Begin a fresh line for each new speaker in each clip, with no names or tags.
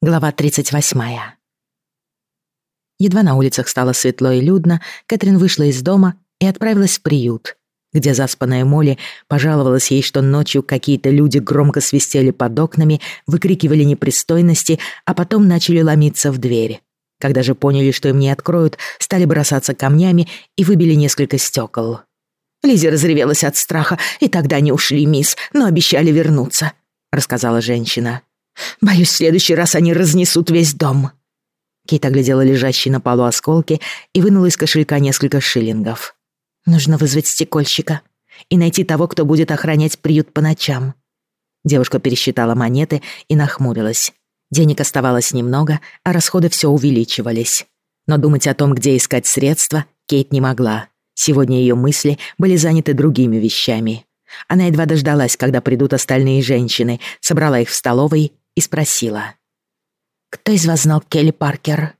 Глава 38. Едва на улицах стало светло и людно, Кэтрин вышла из дома и отправилась в приют, где заспанная Молли пожаловалась ей, что ночью какие-то люди громко свистели под окнами, выкрикивали непристойности, а потом начали ломиться в дверь. Когда же поняли, что им не откроют, стали бросаться камнями и выбили несколько стекол.
Лизи разревелась от страха, и тогда не ушли, мисс, но обещали вернуться», — рассказала женщина. Боюсь, в следующий раз они разнесут весь дом».
Кейт оглядела лежащие на полу осколки и вынула из кошелька несколько шиллингов. «Нужно вызвать стекольщика и найти того, кто будет охранять приют по ночам». Девушка пересчитала монеты и нахмурилась. Денег оставалось немного, а расходы все увеличивались. Но думать о том, где искать средства, Кейт не могла. Сегодня ее мысли были заняты другими вещами. Она едва дождалась, когда придут остальные женщины, собрала их в столовой и спросила. «Кто из вас знал Келли Паркер?»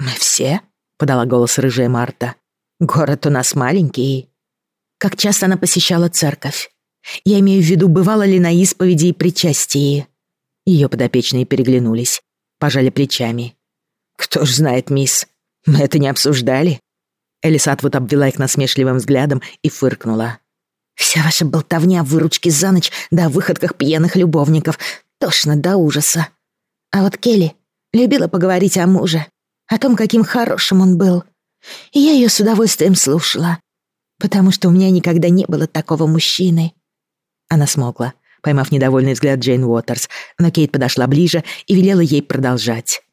«Мы все?» — подала голос рыжая Марта. «Город у нас маленький».
«Как часто она посещала церковь? Я имею в виду, бывала ли на исповеди и причастии?» Ее подопечные переглянулись, пожали плечами.
«Кто ж знает, мисс, мы это не обсуждали?»
Элис Атвуд обвела их насмешливым взглядом и фыркнула. «Вся ваша болтовня о выручке за ночь да о выходках пьяных любовников Тошно до ужаса. А вот Келли любила поговорить о муже, о том, каким хорошим он был. И я ее с удовольствием слушала, потому что у меня никогда не было такого мужчины. Она смолкла, поймав недовольный взгляд Джейн Уотерс, но Кейт подошла ближе и велела ей продолжать.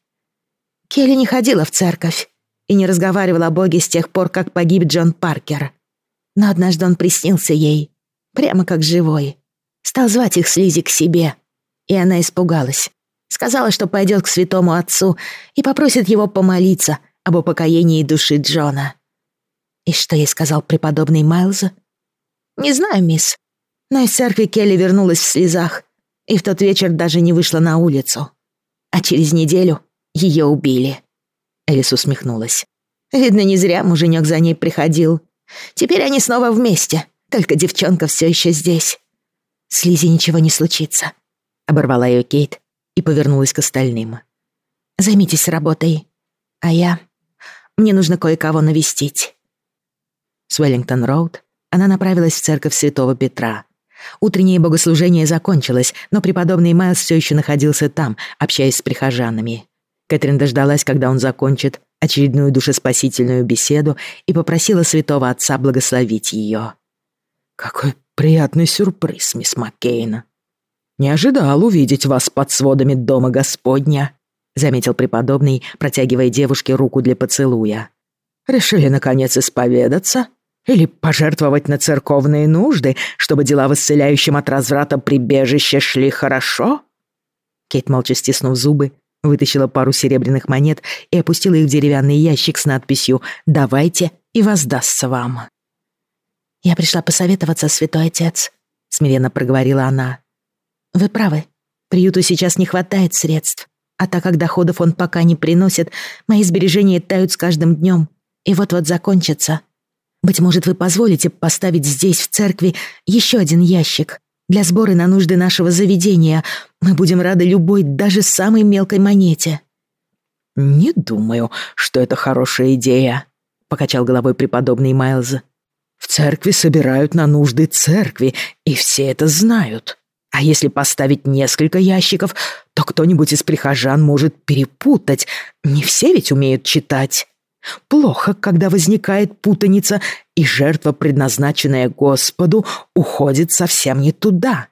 Келли не ходила в церковь и не разговаривала о Боге с тех пор, как погиб Джон Паркер. Но однажды он приснился ей, прямо как живой. Стал звать их с Лизи к себе — и она испугалась. Сказала, что пойдет к святому отцу и попросит его помолиться об упокоении души Джона. И что ей сказал преподобный Майлз? Не знаю, мисс. Но из церкви Келли вернулась в слезах и в тот вечер даже не вышла на улицу. А через неделю ее убили. Элис усмехнулась. Видно, не зря муженек за ней приходил. Теперь они снова вместе, только девчонка все еще здесь. С Лизи ничего не случится. Оборвала ее Кейт и повернулась к остальным. «Займитесь работой. А я... Мне нужно кое-кого навестить». С Уэллингтон-Роуд она направилась в церковь Святого Петра. Утреннее богослужение закончилось, но преподобный Майлз все еще находился там, общаясь с прихожанами. Кэтрин дождалась, когда он закончит очередную душеспасительную беседу и попросила святого отца благословить ее.
«Какой приятный сюрприз, мисс Маккейна», «Не ожидал увидеть вас под сводами дома Господня», — заметил преподобный, протягивая девушке руку для поцелуя. «Решили, наконец, исповедаться? Или пожертвовать на церковные нужды, чтобы дела в исцеляющем от разврата прибежище шли хорошо?»
Кейт, молча стиснув зубы, вытащила пару серебряных монет и опустила их в деревянный ящик с надписью «Давайте, и воздастся вам». «Я пришла посоветоваться, святой отец», — смиренно проговорила она. Вы правы. Приюту сейчас не хватает средств. А так как доходов он пока не приносит, мои сбережения тают с каждым днем и вот-вот закончатся. Быть может, вы позволите поставить здесь, в церкви, еще один ящик для сбора на нужды нашего заведения. Мы будем рады любой, даже самой мелкой монете».
«Не думаю, что это хорошая идея», — покачал головой преподобный Майлз. «В церкви собирают на нужды церкви, и все это знают. А если поставить несколько ящиков, то кто-нибудь из прихожан может перепутать. Не все ведь умеют читать. Плохо, когда возникает путаница, и жертва, предназначенная Господу, уходит совсем не туда.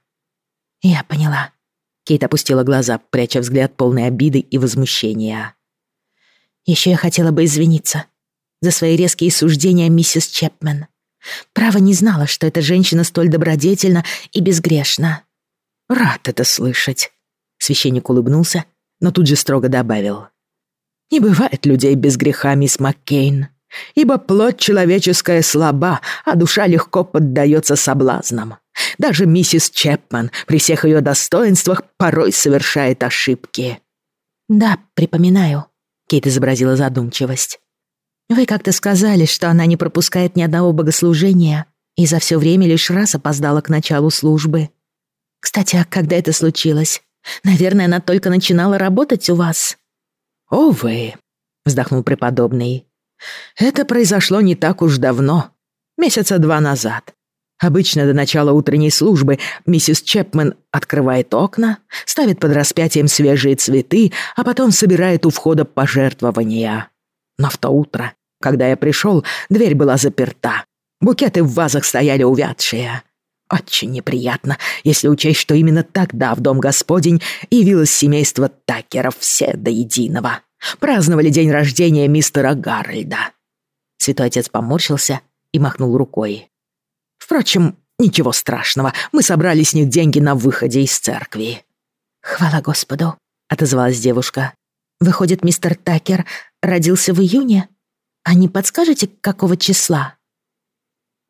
Я поняла. Кейт опустила глаза, пряча взгляд полной обиды и возмущения. Еще я хотела бы извиниться за свои резкие суждения миссис Чепмен. Право не знала, что эта женщина столь добродетельна и безгрешна.
«Рад это слышать», — священник улыбнулся, но тут же строго добавил. «Не бывает людей без греха, мисс Маккейн, ибо плоть человеческая слаба, а душа легко поддается соблазнам. Даже миссис Чепман при всех ее достоинствах порой совершает ошибки».
«Да, припоминаю», — Кейт изобразила задумчивость. «Вы как-то сказали, что она не пропускает ни одного богослужения и за все время лишь раз опоздала к началу службы». Кстати, а когда это случилось? Наверное, она только начинала работать у вас».
«Увы», — вздохнул преподобный. «Это произошло не так уж давно, месяца два назад. Обычно до начала утренней службы миссис Чепмен открывает окна, ставит под распятием свежие цветы, а потом собирает у входа пожертвования. Но в то утро, когда я пришел, дверь была заперта. Букеты в вазах стояли увядшие. Очень неприятно, если учесть, что именно тогда в Дом Господень явилось семейство Такеров все до единого. Праздновали день рождения мистера Гарольда. Святой отец поморщился и махнул рукой. Впрочем, ничего страшного, мы собрали с них деньги на выходе из церкви.
«Хвала Господу», — отозвалась девушка. «Выходит, мистер Такер родился в июне? А не подскажете, какого числа?»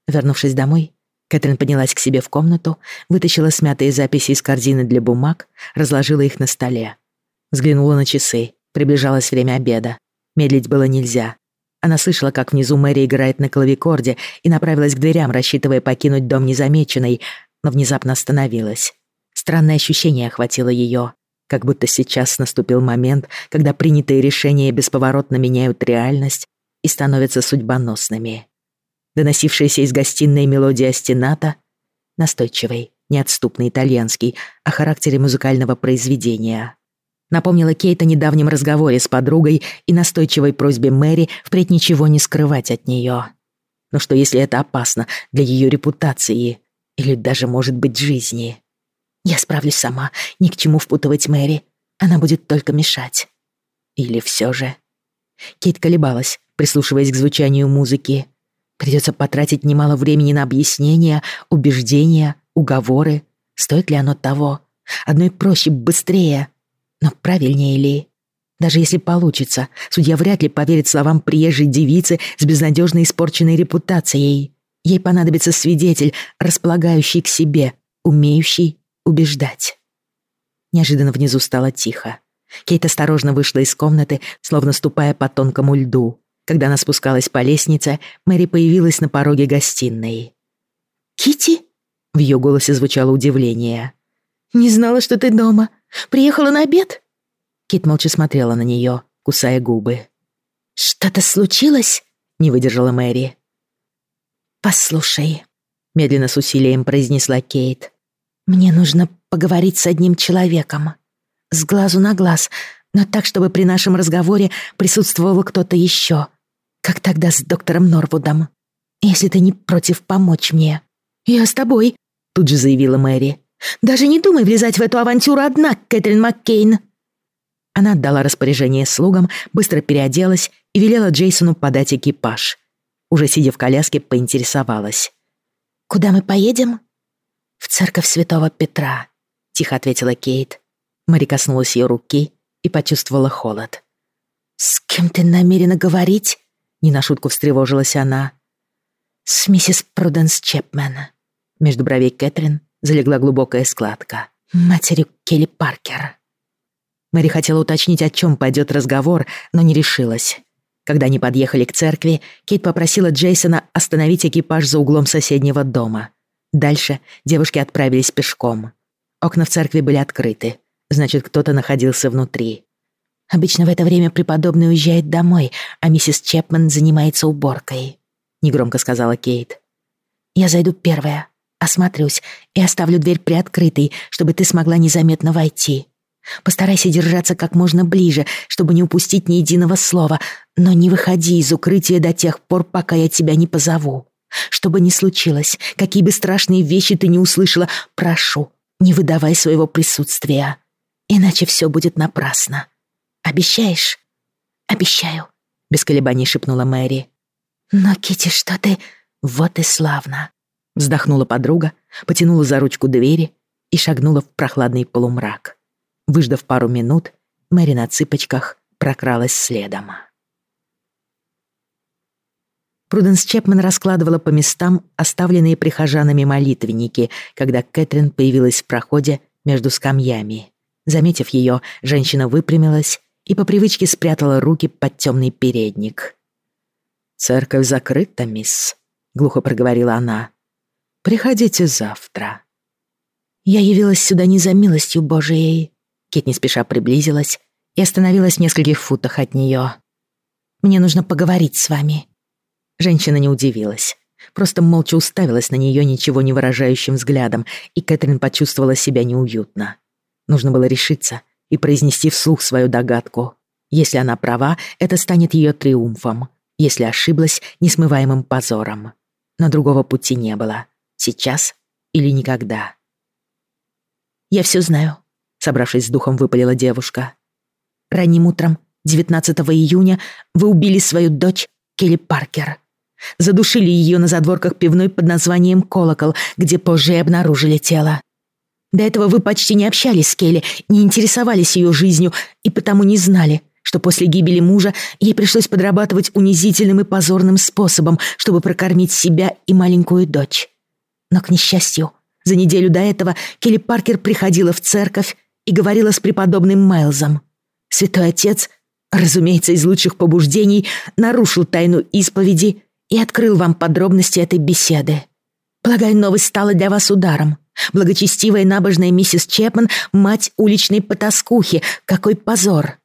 Вернувшись домой, Кэтрин поднялась к себе в комнату, вытащила смятые записи из корзины для бумаг, разложила их на столе. Взглянула на часы. Приближалось время обеда. Медлить было нельзя. Она слышала, как внизу Мэри играет на клавикорде и направилась к дверям, рассчитывая покинуть дом незамеченной, но внезапно остановилась. Странное ощущение охватило ее, как будто сейчас наступил момент, когда принятые решения бесповоротно меняют реальность и становятся судьбоносными доносившаяся из гостиной мелодия стената, настойчивый, неотступный итальянский, о характере музыкального произведения. Напомнила Кейт о недавнем разговоре с подругой и настойчивой просьбе Мэри впредь ничего не скрывать от нее. Но что если это опасно для ее репутации или даже, может быть, жизни?
Я справлюсь сама, ни к чему впутывать Мэри. Она будет только мешать.
Или все же... Кейт колебалась, прислушиваясь к звучанию музыки. Придется потратить немало времени на объяснения, убеждения, уговоры. Стоит ли оно того? Одной проще, быстрее. Но правильнее ли? Даже если получится, судья вряд ли поверит словам приезжей девицы с безнадежно испорченной репутацией. Ей понадобится свидетель, располагающий к себе, умеющий убеждать. Неожиданно внизу стало тихо. Кейт осторожно вышла из комнаты, словно ступая по тонкому льду. Когда она спускалась по лестнице, Мэри появилась на пороге гостиной.
Кити?
В ее голосе звучало удивление.
«Не знала, что ты дома. Приехала на обед?»
Кит молча смотрела на нее, кусая губы.
«Что-то случилось?» — не выдержала Мэри. «Послушай», — медленно с усилием произнесла Кейт. «Мне нужно поговорить с одним человеком. С глазу на глаз, но так, чтобы при нашем разговоре присутствовал кто-то еще как тогда с доктором Норвудом. Если ты не против помочь мне.
Я с тобой, тут же заявила Мэри.
Даже не думай влезать в эту авантюру одна, Кэтрин Маккейн.
Она отдала распоряжение слугам, быстро переоделась и велела Джейсону подать экипаж. Уже сидя в коляске, поинтересовалась.
«Куда мы поедем?»
«В церковь святого Петра», — тихо ответила Кейт. Мэри коснулась ее руки и почувствовала холод.
«С кем ты намерена говорить?»
Не на шутку встревожилась она.
«С миссис Пруденс Чепмен».
Между бровей Кэтрин залегла глубокая складка.
«Матерью Келли Паркер».
Мэри хотела уточнить, о чем пойдет разговор, но не решилась. Когда они подъехали к церкви, Кейт попросила Джейсона остановить экипаж за углом соседнего дома. Дальше девушки отправились пешком. Окна в церкви были открыты, значит, кто-то находился внутри.
Обычно в это время преподобный уезжает домой, а миссис Чепман занимается уборкой», — негромко сказала Кейт. «Я зайду первая, осмотрюсь и оставлю дверь приоткрытой, чтобы ты смогла незаметно войти. Постарайся держаться как можно ближе, чтобы не упустить ни единого слова, но не выходи из укрытия до тех пор, пока я тебя не позову. Что бы ни случилось, какие бы страшные вещи ты не услышала, прошу, не выдавай своего присутствия, иначе все будет напрасно». Обещаешь?» «Обещаю», — без колебаний шепнула Мэри. «Но, Кити, что ты...» «Вот и славно!»
Вздохнула подруга, потянула за ручку двери и шагнула в прохладный полумрак. Выждав пару минут, Мэри на цыпочках прокралась следом. Пруденс Чепмен раскладывала по местам оставленные прихожанами молитвенники, когда Кэтрин появилась в проходе между скамьями. Заметив ее, женщина выпрямилась и по привычке спрятала руки под темный передник. «Церковь закрыта, мисс», — глухо проговорила она. «Приходите завтра».
«Я явилась сюда не за милостью Божией», Кит не спеша приблизилась и остановилась в нескольких футах от нее. «Мне нужно поговорить с вами». Женщина не удивилась. Просто молча уставилась на нее ничего не выражающим взглядом, и Кэтрин почувствовала себя неуютно. Нужно было решиться и произнести вслух свою догадку. Если она права, это станет ее триумфом. Если ошиблась, несмываемым позором. Но другого пути не было. Сейчас или никогда. «Я все знаю», — собравшись с духом, выпалила девушка. «Ранним утром, 19 июня, вы убили свою дочь Келли Паркер. Задушили ее на задворках пивной под названием «Колокол», где позже и обнаружили тело. До этого вы почти не общались с Келли, не интересовались ее жизнью и потому не знали, что после гибели мужа ей пришлось подрабатывать унизительным и позорным способом, чтобы прокормить себя и маленькую дочь. Но, к несчастью, за неделю до этого Келли Паркер приходила в церковь и говорила с преподобным Майлзом. Святой Отец, разумеется, из лучших побуждений, нарушил тайну исповеди и открыл вам подробности этой беседы. Полагаю, новость стала для вас ударом. Благочестивая набожная миссис Чепман — мать уличной потаскухи. Какой позор!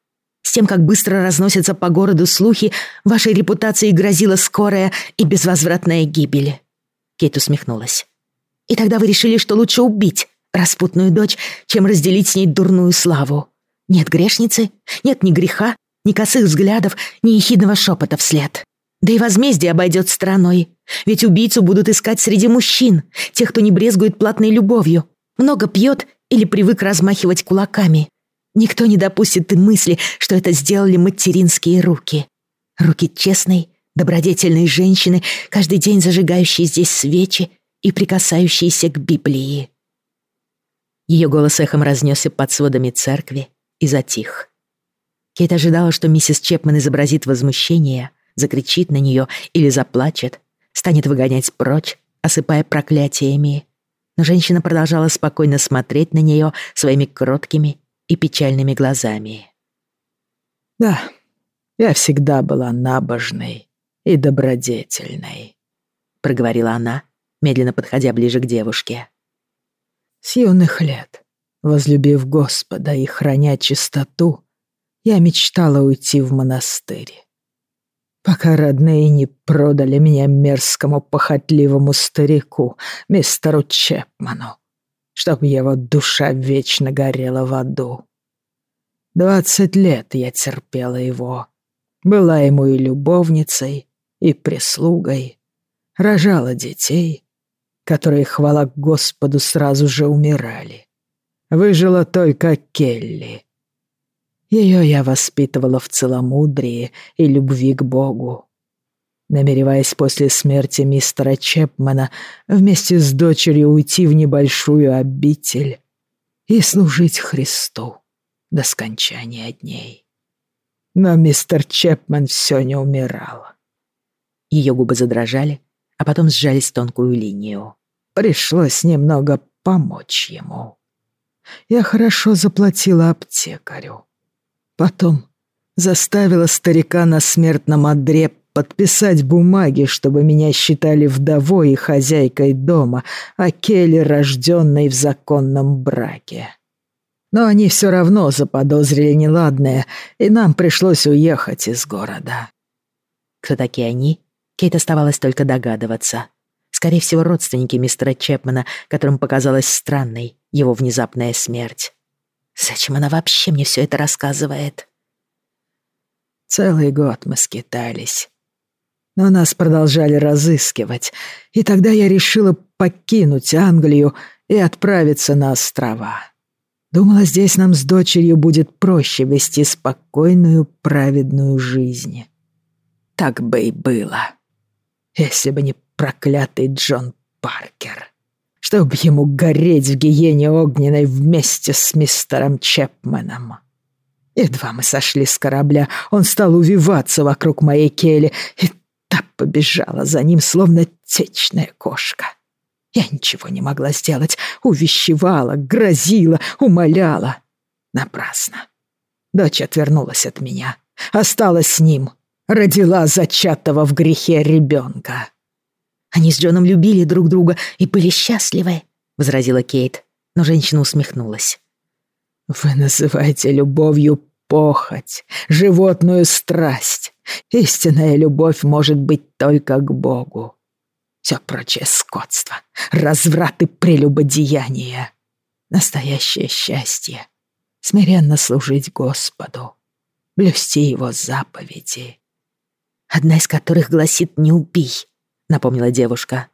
С тем, как быстро разносятся по городу слухи, вашей репутации грозила скорая и безвозвратная гибель. Кейт усмехнулась. И тогда вы решили, что лучше убить распутную дочь, чем разделить с ней дурную славу. Нет грешницы, нет ни греха, ни косых взглядов, ни ехидного шепота вслед. Да и возмездие обойдет стороной. Ведь убийцу будут искать среди мужчин, тех, кто не брезгует платной любовью, много пьет или привык размахивать кулаками. Никто не допустит и мысли, что это сделали материнские руки. Руки честной, добродетельной женщины, каждый день зажигающей здесь свечи и прикасающейся к Библии. Ее голос эхом разнесся под сводами церкви и затих. Кейт ожидала, что миссис Чепман изобразит возмущение — закричит на нее или заплачет, станет выгонять прочь, осыпая проклятиями. Но женщина продолжала спокойно смотреть на нее своими кроткими и печальными глазами.
«Да, я всегда была набожной и добродетельной», — проговорила она, медленно подходя ближе к девушке. «С юных лет, возлюбив Господа и храня чистоту, я мечтала уйти в монастырь пока родные не продали меня мерзкому похотливому старику, мистеру Чепману, чтоб его душа вечно горела в аду. Двадцать лет я терпела его, была ему и любовницей, и прислугой, рожала детей, которые, хвала Господу, сразу же умирали. Выжила только Келли, ее я воспитывала в целомудрии и любви к Богу. Намереваясь после смерти мистера Чепмана вместе с дочерью уйти в небольшую обитель и служить Христу до скончания дней. Но мистер Чепман все не умирал.
Ее губы задрожали, а потом сжались тонкую линию.
Пришлось немного помочь ему. Я хорошо заплатила аптекарю. Потом заставила старика на смертном одре подписать бумаги, чтобы меня считали вдовой и хозяйкой дома, а Келли рожденной в законном браке. Но они все равно заподозрили неладное, и нам пришлось уехать из города.
Кто такие они? Кейт оставалось только догадываться. Скорее всего, родственники мистера Чепмана, которым показалась странной его внезапная смерть. Зачем она вообще мне все это рассказывает?
Целый год мы скитались. Но нас продолжали разыскивать, и тогда я решила покинуть Англию и отправиться на острова. Думала, здесь нам с дочерью будет проще вести спокойную, праведную жизнь. Так бы и было, если бы не проклятый Джон Паркер чтоб ему гореть в гиене огненной вместе с мистером Чепменом. Едва мы сошли с корабля, он стал увиваться вокруг моей кели, и та побежала за ним, словно течная кошка. Я ничего не могла сделать, увещевала, грозила, умоляла. Напрасно. Дочь отвернулась от меня, осталась с ним, родила зачатого в грехе ребенка.
Они с Джоном любили друг друга и были счастливы», — возразила Кейт, но женщина усмехнулась.
Вы называете любовью похоть, животную страсть. Истинная любовь может быть только к Богу. Все прочее скотство, разврат и прелюбодеяние. Настоящее счастье — смиренно служить Господу, блюсти Его заповеди.
Одна из которых гласит «не убий», — напомнила девушка.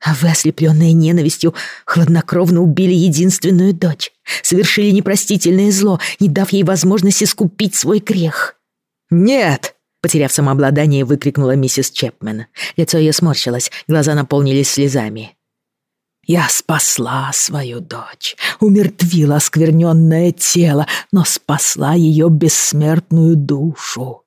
А вы, ослепленные ненавистью, хладнокровно убили единственную дочь, совершили непростительное зло, не дав ей возможности искупить свой грех.
«Нет!»
— потеряв самообладание, выкрикнула миссис Чепмен. Лицо ее сморщилось, глаза наполнились слезами.
«Я спасла свою дочь, умертвила оскверненное тело, но спасла ее бессмертную душу.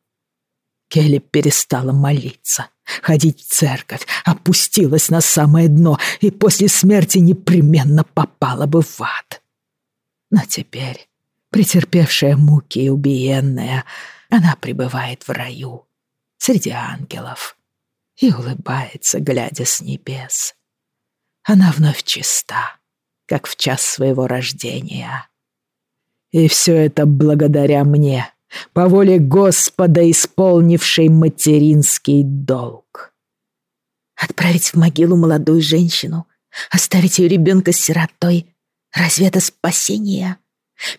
Келли перестала молиться, ходить в церковь, опустилась на самое дно и после смерти непременно попала бы в ад. Но теперь, претерпевшая муки и убиенная, она пребывает в раю, среди ангелов, и улыбается, глядя с небес. Она вновь чиста, как в час своего рождения. И все это благодаря мне, по воле Господа, исполнившей материнский долг.
Отправить в могилу молодую женщину, оставить ее ребенка сиротой, разве это спасение?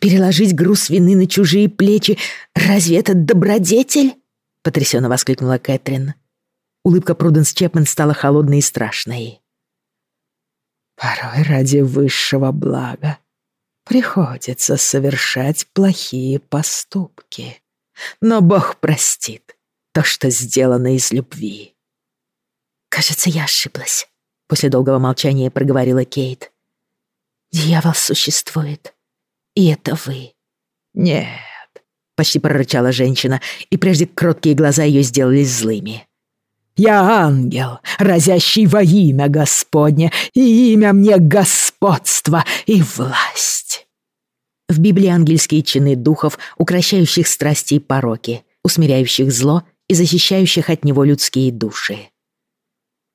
Переложить груз вины на чужие плечи, разве это добродетель? Потрясенно воскликнула Кэтрин. Улыбка Пруденс Чепмен стала холодной и страшной.
Порой ради высшего блага приходится совершать плохие поступки. Но Бог простит то, что сделано из любви.
«Кажется, я ошиблась», — после долгого молчания проговорила Кейт. «Дьявол существует, и это вы».
«Нет», —
почти прорычала женщина, и прежде кроткие глаза ее сделались злыми.
Я ангел, разящий во имя Господне, и имя мне господство и власть.
В Библии ангельские чины духов, укращающих страсти и пороки, усмиряющих зло и защищающих от него людские души.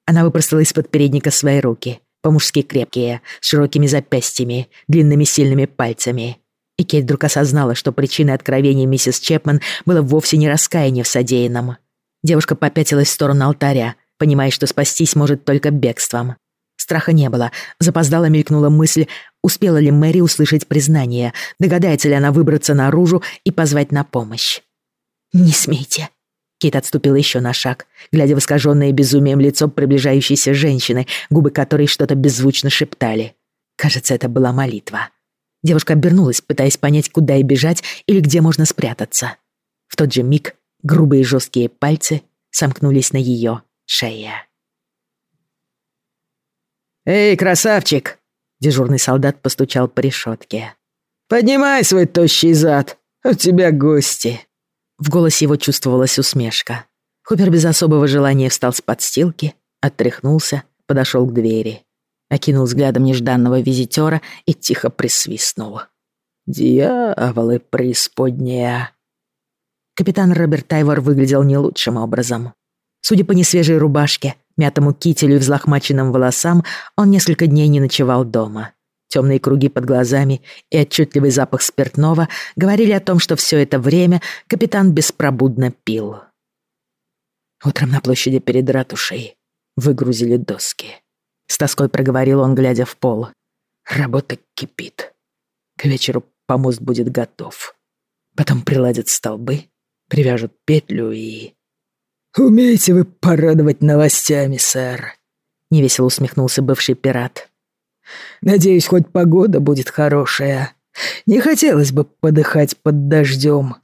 Она выпростала из-под передника свои руки, по-мужски крепкие, с широкими запястьями, длинными сильными пальцами. И Кейт вдруг осознала, что причиной откровения миссис Чепман было вовсе не раскаяние в содеянном, Девушка попятилась в сторону алтаря, понимая, что спастись может только бегством. Страха не было. Запоздала мелькнула мысль, успела ли Мэри услышать признание, догадается ли она выбраться наружу и позвать на помощь. «Не смейте!» Кейт отступила еще на шаг, глядя в искаженное безумием лицо приближающейся женщины, губы которой что-то беззвучно шептали. Кажется, это была молитва. Девушка обернулась, пытаясь понять, куда ей бежать или где можно спрятаться. В тот же миг Грубые жесткие пальцы сомкнулись на ее шее.
«Эй, красавчик!» — дежурный солдат постучал по решетке. «Поднимай свой тощий зад, у тебя гости!»
В голосе его чувствовалась усмешка. Хупер без особого желания встал с подстилки, оттряхнулся, подошел к двери, окинул взглядом нежданного визитера и тихо присвистнул.
«Дьяволы преисподняя!»
Капитан Роберт Тайвор выглядел не лучшим образом. Судя по несвежей рубашке, мятому кителю и взлохмаченным волосам, он несколько дней не ночевал дома. Темные круги под глазами и отчетливый запах спиртного говорили о том, что все это время капитан беспробудно пил. Утром на площади перед ратушей выгрузили доски. С тоской проговорил он, глядя в пол. Работа кипит. К вечеру помост будет готов. Потом приладят столбы, привяжут петлю и...
«Умеете вы порадовать новостями, сэр?» — невесело усмехнулся бывший пират. «Надеюсь, хоть погода будет хорошая. Не хотелось бы подыхать под дождем».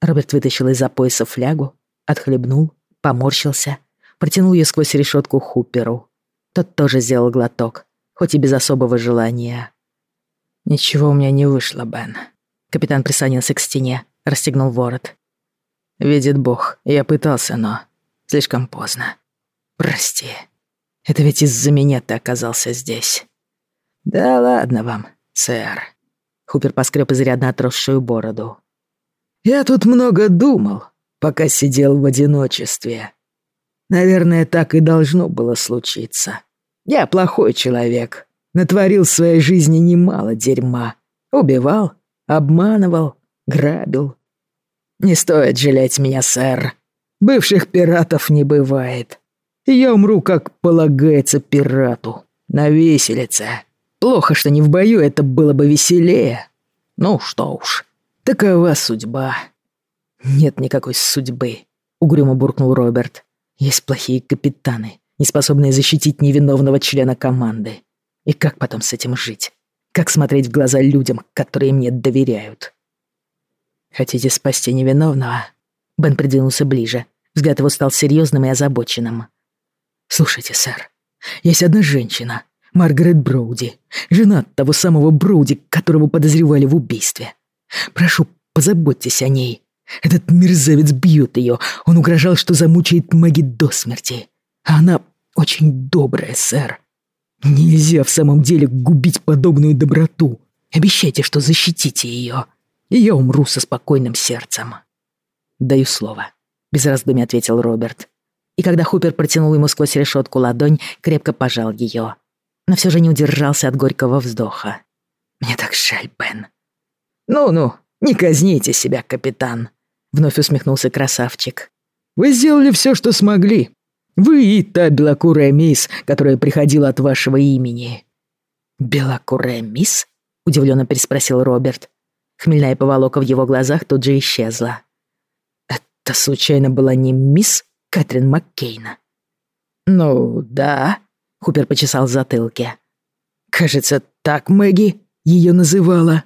Роберт вытащил из-за пояса флягу, отхлебнул, поморщился, протянул ее сквозь решетку Хуперу. Тот тоже сделал глоток, хоть и без особого желания.
«Ничего у меня не вышло, Бен».
Капитан прислонился к стене, расстегнул ворот.
Видит Бог, я пытался, но слишком поздно. Прости. Это ведь из-за меня ты оказался здесь. Да ладно вам, сэр.
Хупер поскреб изрядно отросшую бороду.
Я тут много думал, пока сидел в одиночестве. Наверное, так и должно было случиться. Я плохой человек, натворил в своей жизни немало дерьма. Убивал, обманывал, грабил. Не стоит жалеть меня, сэр. Бывших пиратов не бывает. Я умру, как полагается пирату, на виселице. Плохо, что не в бою, это было бы веселее. Ну что уж, такова судьба. Нет никакой судьбы, угрюмо буркнул Роберт. Есть плохие капитаны, не способные защитить невиновного члена команды. И как потом с этим жить? Как смотреть в глаза людям, которые мне доверяют? Хотите спасти невиновного? Бен придвинулся ближе. Взгляд его стал серьезным и озабоченным. Слушайте, сэр, есть одна женщина, Маргарет Броуди, жена того самого Броуди, которого подозревали в убийстве. Прошу, позаботьтесь о ней. Этот мерзавец бьет ее. Он угрожал, что замучает Мэгги до смерти. А она очень добрая, сэр. Нельзя в самом деле губить подобную доброту. Обещайте, что защитите ее, и я умру со спокойным сердцем. Даю слово, без раздумий ответил Роберт. И когда Хупер протянул ему сквозь решетку ладонь, крепко пожал ее. Но все же не удержался от горького вздоха. Мне так жаль, Бен. Ну-ну, не казните себя, капитан, вновь усмехнулся красавчик. Вы сделали все, что смогли. Вы и та белокурая мисс, которая приходила от вашего имени». «Белокурая мисс?» — удивленно переспросил Роберт. Хмельная поволока в его глазах тут же исчезла. «Это случайно была не мисс Кэтрин Маккейна?» «Ну, да», — Хупер почесал в затылке. «Кажется, так Мэгги ее называла».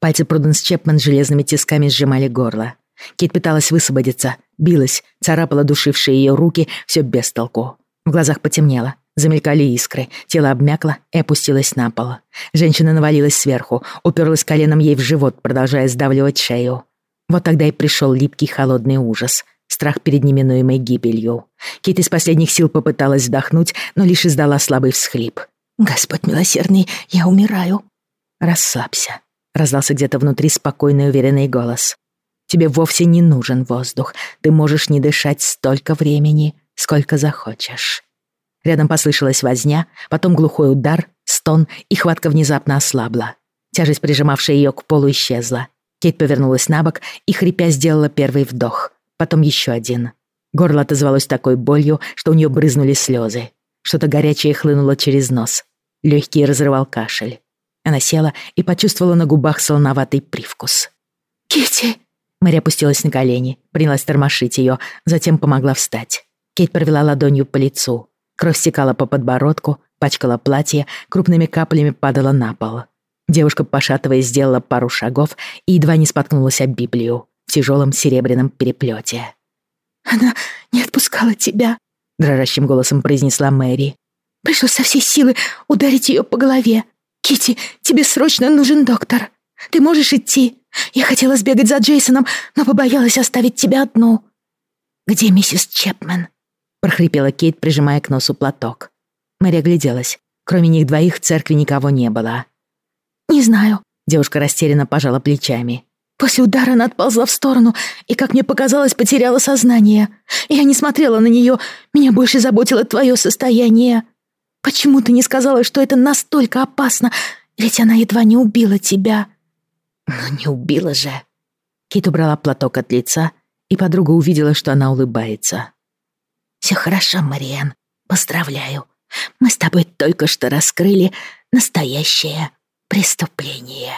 Пальцы Пруденс Чепман железными тисками сжимали горло. Кит пыталась высвободиться, билась, царапала душившие ее руки, все без толку. В глазах потемнело, замелькали искры, тело обмякло и опустилось на пол. Женщина навалилась сверху, уперлась коленом ей в живот, продолжая сдавливать шею. Вот тогда и пришел липкий холодный ужас, страх перед неминуемой гибелью. Кит из последних сил попыталась вдохнуть, но лишь издала слабый всхлип. «Господь милосердный, я умираю». «Расслабься», — раздался где-то внутри спокойный уверенный голос. Тебе вовсе не нужен воздух. Ты можешь не дышать столько времени, сколько захочешь. Рядом послышалась возня, потом глухой удар, стон, и хватка внезапно ослабла. Тяжесть, прижимавшая ее к полу, исчезла. Кейт повернулась на бок и, хрипя, сделала первый вдох. Потом еще один. Горло отозвалось такой болью, что у нее брызнули слезы. Что-то горячее хлынуло через нос. Легкий разрывал кашель. Она села и почувствовала на губах солоноватый привкус. «Китти!» Мэри опустилась на колени, принялась тормошить ее, затем помогла встать. Кейт провела ладонью по лицу. Кровь стекала по подбородку, пачкала платье, крупными каплями падала на пол. Девушка, пошатываясь, сделала пару шагов и едва не споткнулась об Библию в тяжелом серебряном переплете. «Она не отпускала тебя», — дрожащим голосом произнесла Мэри. «Пришлось со всей силы ударить ее по голове. Кити, тебе срочно нужен доктор. Ты можешь идти?» Я хотела сбегать за Джейсоном, но побоялась оставить тебя одну». «Где миссис Чепмен?» — прохрипела Кейт, прижимая к носу платок. Мэри огляделась. Кроме них двоих в церкви никого не было. «Не знаю», — девушка растерянно пожала плечами. «После удара она отползла в сторону и, как мне показалось, потеряла сознание. Я не смотрела на нее, меня больше заботило твое состояние. Почему ты не сказала, что это настолько опасно? Ведь она едва не убила тебя». Но не убила же. Кит убрала платок от лица, и подруга увидела, что она улыбается. «Все хорошо, Мариан. Поздравляю. Мы с тобой только что раскрыли настоящее преступление».